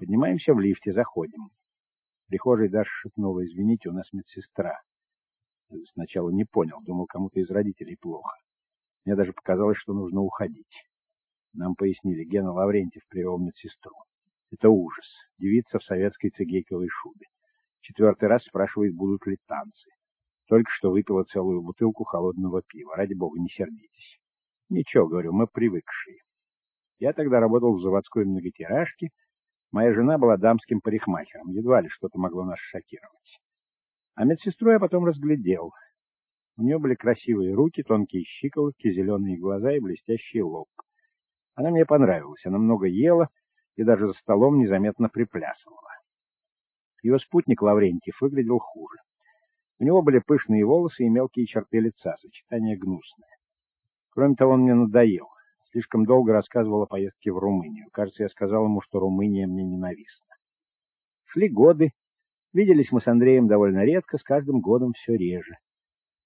Поднимаемся в лифте, заходим. Прихожей Даша шепнула, извините, у нас медсестра. Сначала не понял, думал, кому-то из родителей плохо. Мне даже показалось, что нужно уходить. Нам пояснили, Гена Лаврентьев привел медсестру. Это ужас. Девица в советской цигейковой шубе. Четвертый раз спрашивает, будут ли танцы. Только что выпила целую бутылку холодного пива. Ради бога, не сердитесь. Ничего, говорю, мы привыкшие. Я тогда работал в заводской многотиражке. Моя жена была дамским парикмахером. Едва ли что-то могло нас шокировать. А медсестру я потом разглядел. У нее были красивые руки, тонкие щиколотки, зеленые глаза и блестящий лоб. Она мне понравилась. Она много ела и даже за столом незаметно приплясывала. Его спутник Лаврентьев выглядел хуже. У него были пышные волосы и мелкие черты лица, сочетание гнусное. Кроме того, он мне надоел. Слишком долго рассказывал о поездке в Румынию. Кажется, я сказал ему, что Румыния мне ненавистна. Шли годы. Виделись мы с Андреем довольно редко, с каждым годом все реже.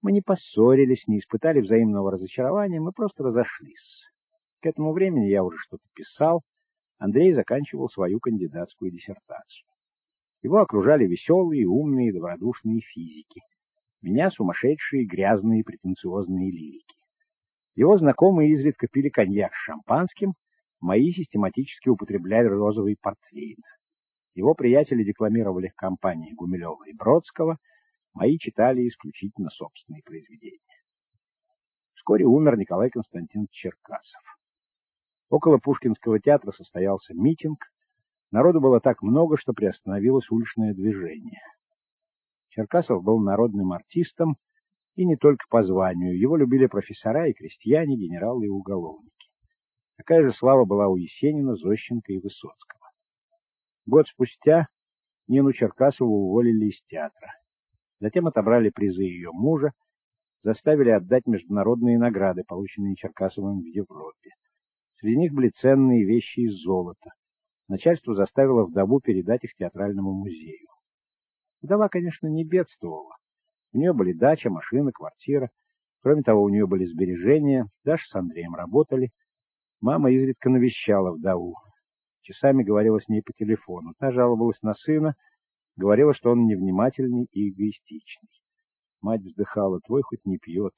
Мы не поссорились, не испытали взаимного разочарования, мы просто разошлись. К этому времени я уже что-то писал. Андрей заканчивал свою кандидатскую диссертацию. Его окружали веселые, умные, добродушные физики. Меня сумасшедшие, грязные, претенциозные лирики. Его знакомые изредка пили коньяк с шампанским, мои систематически употребляли розовый портвейн. Его приятели декламировали в компании Гумилева и Бродского, мои читали исключительно собственные произведения. Вскоре умер Николай Константинович Черкасов. Около Пушкинского театра состоялся митинг, Народу было так много, что приостановилось уличное движение. Черкасов был народным артистом, и не только по званию. Его любили профессора и крестьяне, генералы и уголовники. Такая же слава была у Есенина, Зощенко и Высоцкого. Год спустя Нину Черкасову уволили из театра. Затем отобрали призы ее мужа, заставили отдать международные награды, полученные Черкасовым в Европе. Среди них были ценные вещи из золота. Начальство заставило вдову передать их театральному музею. Вдова, конечно, не бедствовала. У нее были дача, машина, квартира. Кроме того, у нее были сбережения. Даша с Андреем работали. Мама изредка навещала вдову. Часами говорила с ней по телефону. Та жаловалась на сына, говорила, что он невнимательный и эгоистичный. Мать вздыхала, твой хоть не пьет.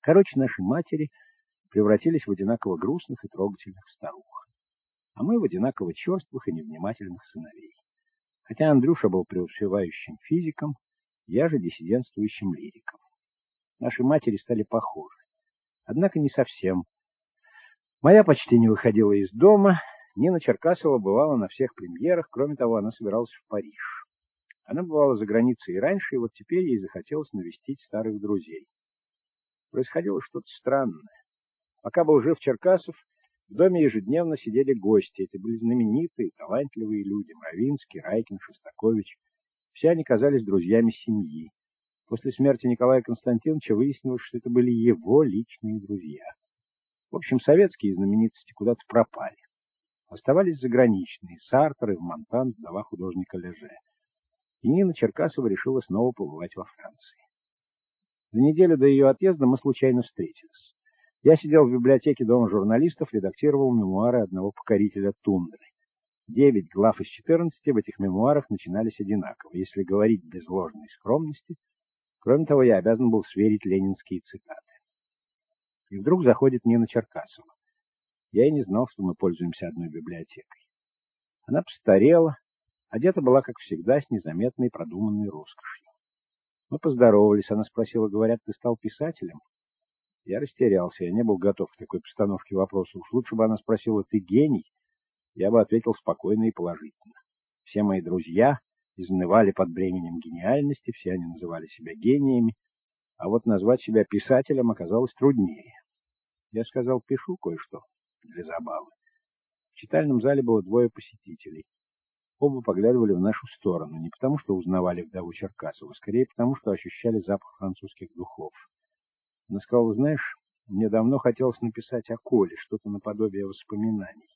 Короче, наши матери превратились в одинаково грустных и трогательных старух а мы в одинаково черствых и невнимательных сыновей. Хотя Андрюша был преуспевающим физиком, я же диссидентствующим лириком. Наши матери стали похожи. Однако не совсем. Моя почти не выходила из дома, Нина Черкасова бывала на всех премьерах, кроме того, она собиралась в Париж. Она бывала за границей и раньше, и вот теперь ей захотелось навестить старых друзей. Происходило что-то странное. Пока был жив Черкасов, в доме ежедневно сидели гости. Это были знаменитые, талантливые люди. Мравинский, Райкин, Шостакович. Все они казались друзьями семьи. После смерти Николая Константиновича выяснилось, что это были его личные друзья. В общем, советские знаменитости куда-то пропали. Оставались заграничные. Сартер и Монтан, вдова художника Леже. И Нина Черкасова решила снова побывать во Франции. За неделю до ее отъезда мы случайно встретились. Я сидел в библиотеке Дома журналистов, редактировал мемуары одного покорителя тундры. Девять глав из четырнадцати в этих мемуарах начинались одинаково, если говорить без ложной скромности. Кроме того, я обязан был сверить ленинские цитаты. И вдруг заходит Нина Черкасова. Я и не знал, что мы пользуемся одной библиотекой. Она постарела, одета была, как всегда, с незаметной продуманной роскошью. Мы поздоровались, она спросила, говорят, ты стал писателем? Я растерялся, я не был готов к такой постановке вопроса. Уж лучше бы она спросила, ты гений? Я бы ответил спокойно и положительно. Все мои друзья изнывали под бременем гениальности, все они называли себя гениями, а вот назвать себя писателем оказалось труднее. Я сказал, пишу кое-что для забавы. В читальном зале было двое посетителей. Оба поглядывали в нашу сторону, не потому что узнавали вдову Черкасову, скорее потому что ощущали запах французских духов. Она сказала, знаешь, мне давно хотелось написать о Коле, что-то наподобие воспоминаний.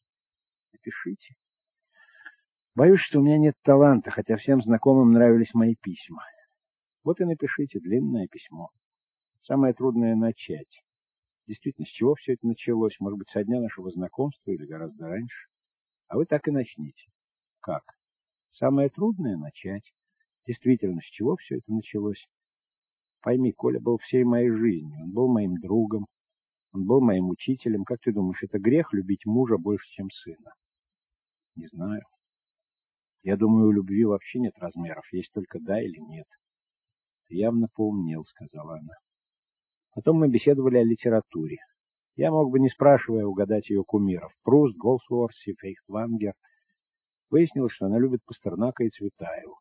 Напишите. Боюсь, что у меня нет таланта, хотя всем знакомым нравились мои письма. Вот и напишите длинное письмо. Самое трудное — начать. Действительно, с чего все это началось? Может быть, со дня нашего знакомства или гораздо раньше? А вы так и начните. Как? Самое трудное — начать. Действительно, с чего все это началось? Пойми, Коля был всей моей жизнью. Он был моим другом. Он был моим учителем. Как ты думаешь, это грех любить мужа больше, чем сына? Не знаю. Я думаю, у любви вообще нет размеров. Есть только да или нет. Ты явно поумнел, сказала она. Потом мы беседовали о литературе. Я мог бы, не спрашивая, угадать ее кумиров. Пруст, Голсуорси, Фейхтвангер. Выяснилось, что она любит Пастернака и Цветаеву.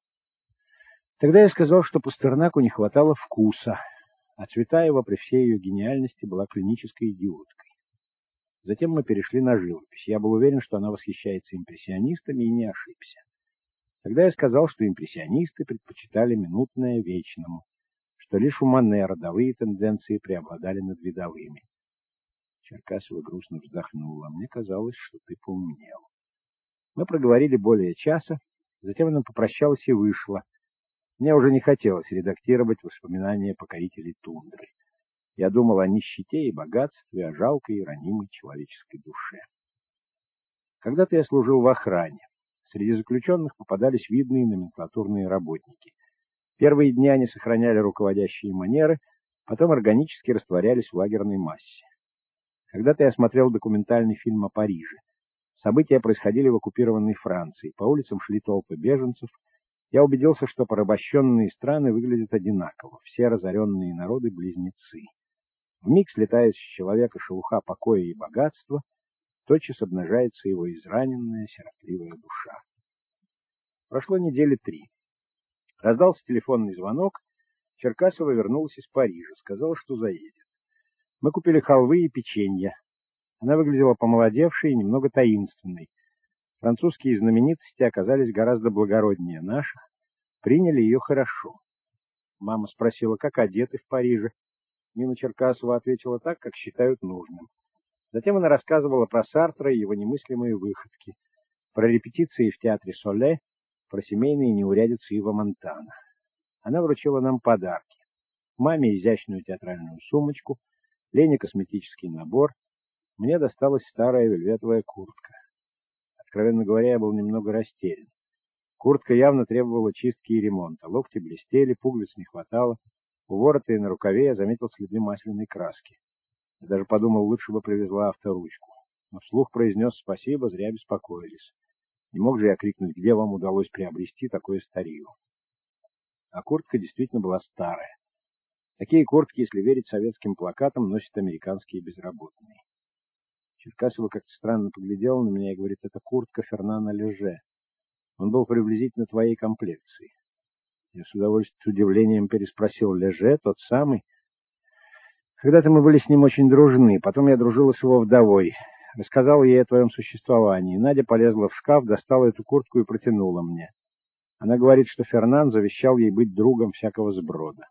Тогда я сказал, что Пастернаку не хватало вкуса, а Цветаева при всей ее гениальности была клинической идиоткой. Затем мы перешли на живопись. Я был уверен, что она восхищается импрессионистами, и не ошибся. Тогда я сказал, что импрессионисты предпочитали минутное вечному, что лишь у Мане родовые тенденции преобладали над видовыми. Черкасова грустно вздохнула. Мне казалось, что ты поумнел. Мы проговорили более часа, затем она попрощалась и вышла. Мне уже не хотелось редактировать воспоминания покорителей тундры. Я думал о нищете и богатстве, о жалкой и ранимой человеческой душе. Когда-то я служил в охране. Среди заключенных попадались видные номенклатурные работники. Первые дни они сохраняли руководящие манеры, потом органически растворялись в лагерной массе. Когда-то я смотрел документальный фильм о Париже. События происходили в оккупированной Франции. По улицам шли толпы беженцев. Я убедился, что порабощенные страны выглядят одинаково. Все разоренные народы — близнецы. Вмиг слетает с человека шелуха покоя и богатства, тотчас обнажается его израненная, сиротливая душа. Прошло недели три. Раздался телефонный звонок. Черкасова вернулась из Парижа. Сказала, что заедет. Мы купили халвы и печенье. Она выглядела помолодевшей и немного таинственной. Французские знаменитости оказались гораздо благороднее наших, приняли ее хорошо. Мама спросила, как одеты в Париже. Нина Черкасова ответила так, как считают нужным. Затем она рассказывала про Сартра и его немыслимые выходки, про репетиции в театре Соле, про семейные неурядицы Ива Монтана. Она вручила нам подарки. Маме изящную театральную сумочку, Лене косметический набор — мне досталась старая вельветовая куртка. Откровенно говоря, я был немного растерян. Куртка явно требовала чистки и ремонта. Локти блестели, пуговиц не хватало. У ворота и на рукаве я заметил следы масляной краски. Я даже подумал, лучше бы привезла авторучку. Но вслух произнес спасибо, зря беспокоились. Не мог же я крикнуть, где вам удалось приобрести такое старье. А куртка действительно была старая. Такие куртки, если верить советским плакатам, носят американские безработные. Черкасова как-то странно поглядела на меня и говорит, это куртка Фернана Леже. Он был приблизительно твоей комплекции. Я с удовольствием, с удивлением переспросил, Леже, тот самый? Когда-то мы были с ним очень дружны, потом я дружила с его вдовой. Рассказала ей о твоем существовании. Надя полезла в шкаф, достала эту куртку и протянула мне. Она говорит, что Фернан завещал ей быть другом всякого сброда.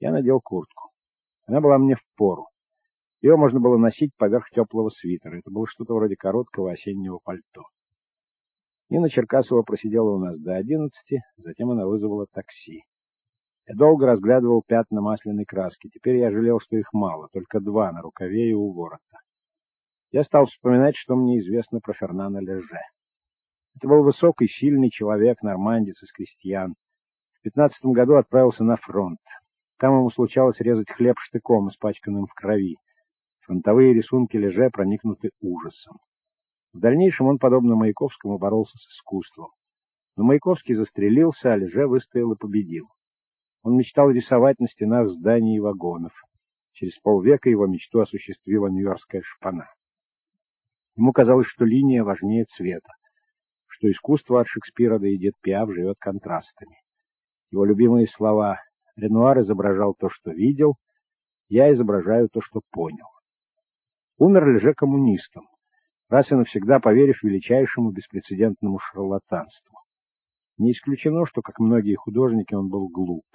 Я надел куртку. Она была мне в пору. Ее можно было носить поверх теплого свитера. Это было что-то вроде короткого осеннего пальто. Нина Черкасова просидела у нас до одиннадцати, затем она вызвала такси. Я долго разглядывал пятна масляной краски. Теперь я жалел, что их мало, только два на рукаве и у ворота. Я стал вспоминать, что мне известно про Фернана Леже. Это был высокий, сильный человек, нормандец из крестьян. В пятнадцатом году отправился на фронт. Там ему случалось резать хлеб штыком, испачканным в крови. Фронтовые рисунки Леже проникнуты ужасом. В дальнейшем он, подобно Маяковскому, боролся с искусством. Но Маяковский застрелился, а Леже выстоял и победил. Он мечтал рисовать на стенах зданий и вагонов. Через полвека его мечту осуществила нью-йоркская шпана. Ему казалось, что линия важнее цвета, что искусство от Шекспира до Эдит Пиаф живет контрастами. Его любимые слова «Ренуар изображал то, что видел, я изображаю то, что понял». Умер ли же коммунистом, раз и навсегда поверив величайшему беспрецедентному шарлатанству. Не исключено, что, как многие художники, он был глуп.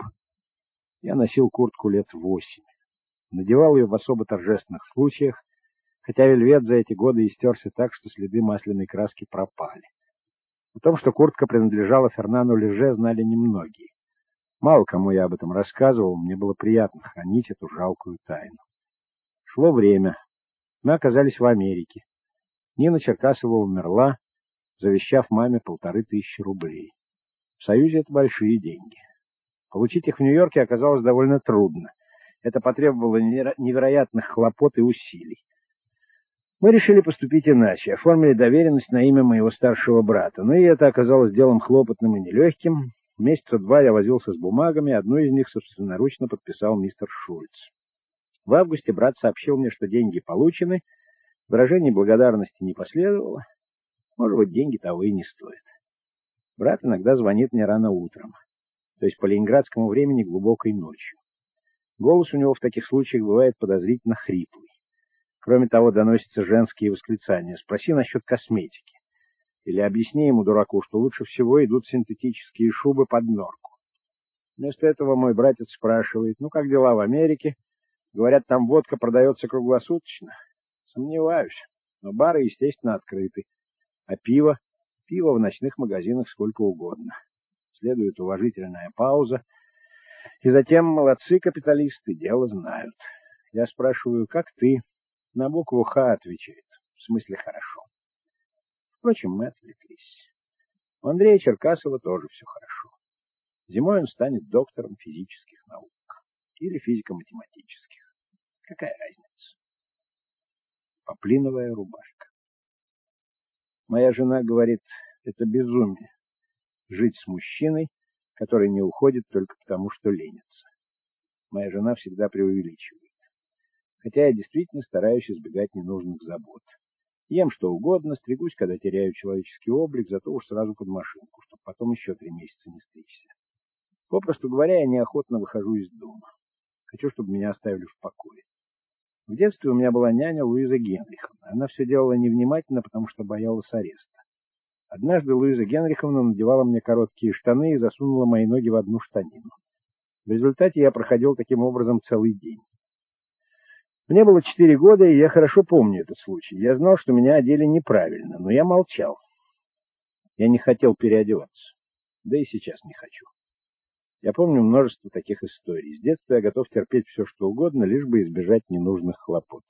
Я носил куртку лет восемь. Надевал ее в особо торжественных случаях, хотя вельвет за эти годы истерся так, что следы масляной краски пропали. О том, что куртка принадлежала Фернану Леже, знали немногие. Мало кому я об этом рассказывал, мне было приятно хранить эту жалкую тайну. Шло время. Мы оказались в Америке. Нина Черкасова умерла. завещав маме полторы тысячи рублей. В Союзе это большие деньги. Получить их в Нью-Йорке оказалось довольно трудно. Это потребовало невероятных хлопот и усилий. Мы решили поступить иначе, оформили доверенность на имя моего старшего брата, но и это оказалось делом хлопотным и нелегким. Месяца два я возился с бумагами, одну из них собственноручно подписал мистер Шульц. В августе брат сообщил мне, что деньги получены, выражений благодарности не последовало. Может быть, деньги того и не стоят. Брат иногда звонит мне рано утром, то есть по ленинградскому времени глубокой ночью. Голос у него в таких случаях бывает подозрительно хриплый. Кроме того, доносятся женские восклицания. Спроси насчет косметики. Или объясни ему, дураку, что лучше всего идут синтетические шубы под норку. Вместо этого мой братец спрашивает, ну как дела в Америке? Говорят, там водка продается круглосуточно. Сомневаюсь, но бары, естественно, открыты. А пиво? Пиво в ночных магазинах сколько угодно. Следует уважительная пауза. И затем молодцы капиталисты, дело знают. Я спрашиваю, как ты? На букву «Х» отвечает. В смысле «хорошо». Впрочем, мы отвлеклись. У Андрея Черкасова тоже все хорошо. Зимой он станет доктором физических наук или физико-математических. Какая разница? Поплиновая рубашка. Моя жена говорит, это безумие. Жить с мужчиной, который не уходит только потому, что ленится. Моя жена всегда преувеличивает хотя я действительно стараюсь избегать ненужных забот. Ем что угодно, стригусь, когда теряю человеческий облик, зато уж сразу под машинку, чтобы потом еще три месяца не стричься. Попросту говоря, я неохотно выхожу из дома. Хочу, чтобы меня оставили в покое. В детстве у меня была няня Луиза Генриховна. Она все делала невнимательно, потому что боялась ареста. Однажды Луиза Генриховна надевала мне короткие штаны и засунула мои ноги в одну штанину. В результате я проходил таким образом целый день. Мне было четыре года, и я хорошо помню этот случай. Я знал, что меня одели неправильно, но я молчал. Я не хотел переодеваться. Да и сейчас не хочу. Я помню множество таких историй. С детства я готов терпеть все, что угодно, лишь бы избежать ненужных хлопот.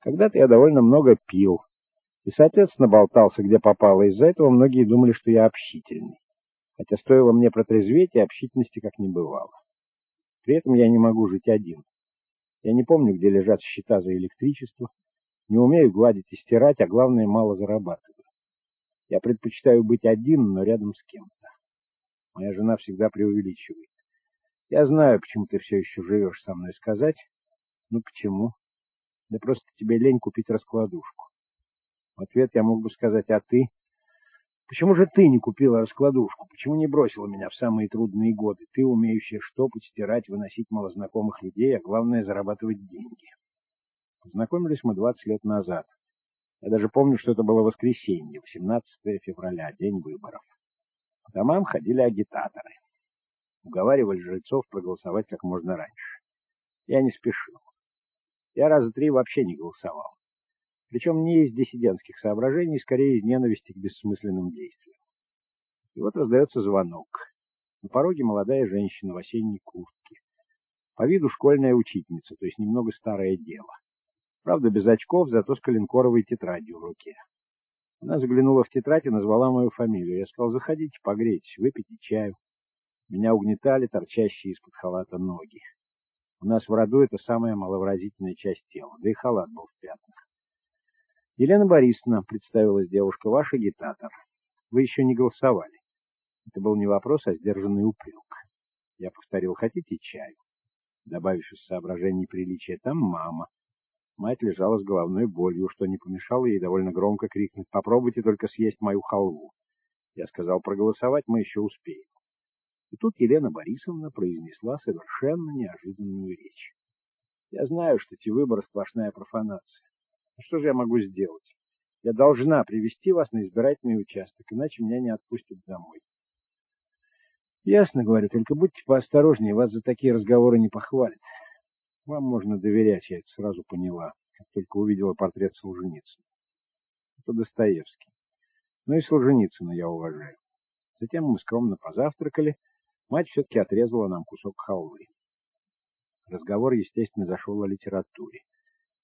Когда-то я довольно много пил. И, соответственно, болтался, где попало. Из-за этого многие думали, что я общительный. Хотя стоило мне протрезветь, и общительности как не бывало. При этом я не могу жить один. Я не помню, где лежат счета за электричество, не умею гладить и стирать, а главное, мало зарабатываю. Я предпочитаю быть один, но рядом с кем-то. Моя жена всегда преувеличивает. Я знаю, почему ты все еще живешь со мной сказать. Ну почему? Да просто тебе лень купить раскладушку. В ответ я мог бы сказать, а ты? Почему же ты не купила раскладушку? Почему не бросила меня в самые трудные годы? Ты, умеющая штопать, стирать, выносить малознакомых людей, а главное, зарабатывать деньги. Познакомились мы 20 лет назад. Я даже помню, что это было воскресенье, 18 февраля, день выборов. По домам ходили агитаторы. Уговаривали жильцов проголосовать как можно раньше. Я не спешил. Я раза три вообще не голосовал. Причем не из диссидентских соображений, скорее из ненависти к бессмысленным действиям. И вот раздается звонок. На пороге молодая женщина в осенней куртке. По виду школьная учительница, то есть немного старое дело. Правда, без очков, зато с коленкоровой тетрадью в руке. Она заглянула в тетрадь и назвала мою фамилию. Я сказал, заходите, погрейтесь, выпейте чаю. Меня угнетали торчащие из-под халата ноги. У нас в роду это самая маловыразительная часть тела, да и халат был в пятнах. Елена Борисовна, представилась девушка, ваш агитатор. Вы еще не голосовали. Это был не вопрос, а сдержанный упрек. Я повторил, хотите чаю? Добавив из соображений приличия, там мама. Мать лежала с головной болью, что не помешало ей довольно громко крикнуть, попробуйте только съесть мою халву. Я сказал, проголосовать мы еще успеем. И тут Елена Борисовна произнесла совершенно неожиданную речь. Я знаю, что эти выборы сплошная профанация. Ну, что же я могу сделать? Я должна привести вас на избирательный участок, иначе меня не отпустят домой. Ясно, говорю, только будьте поосторожнее, вас за такие разговоры не похвалят. Вам можно доверять, я это сразу поняла, как только увидела портрет Солженицына. Это Достоевский. Ну и Солженицына я уважаю. Затем мы скромно позавтракали. Мать все-таки отрезала нам кусок халвы. Разговор, естественно, зашел о литературе.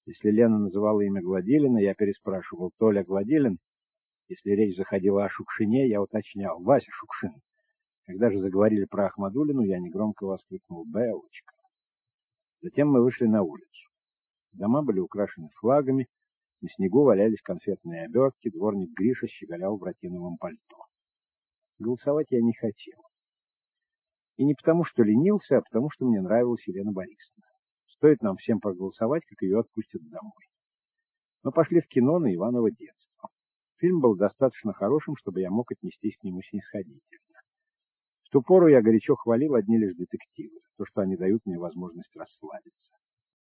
Если Лена называла имя Гладилина, я переспрашивал, Толя Гладилин? Если речь заходила о Шукшине, я уточнял «Вася Шукшин». Когда же заговорили про Ахмадулину, я негромко воскликнул «Белочка». Затем мы вышли на улицу. Дома были украшены флагами, на снегу валялись конфетные обертки, дворник Гриша щеголял в ротиновом пальто. Голосовать я не хотел. И не потому, что ленился, а потому, что мне нравилась Елена Борисовна. Стоит нам всем проголосовать, как ее отпустят домой. Мы пошли в кино на Иваново детство. Фильм был достаточно хорошим, чтобы я мог отнестись к нему снисходительно. Ту пору я горячо хвалил одни лишь детективы, то, что они дают мне возможность расслабиться.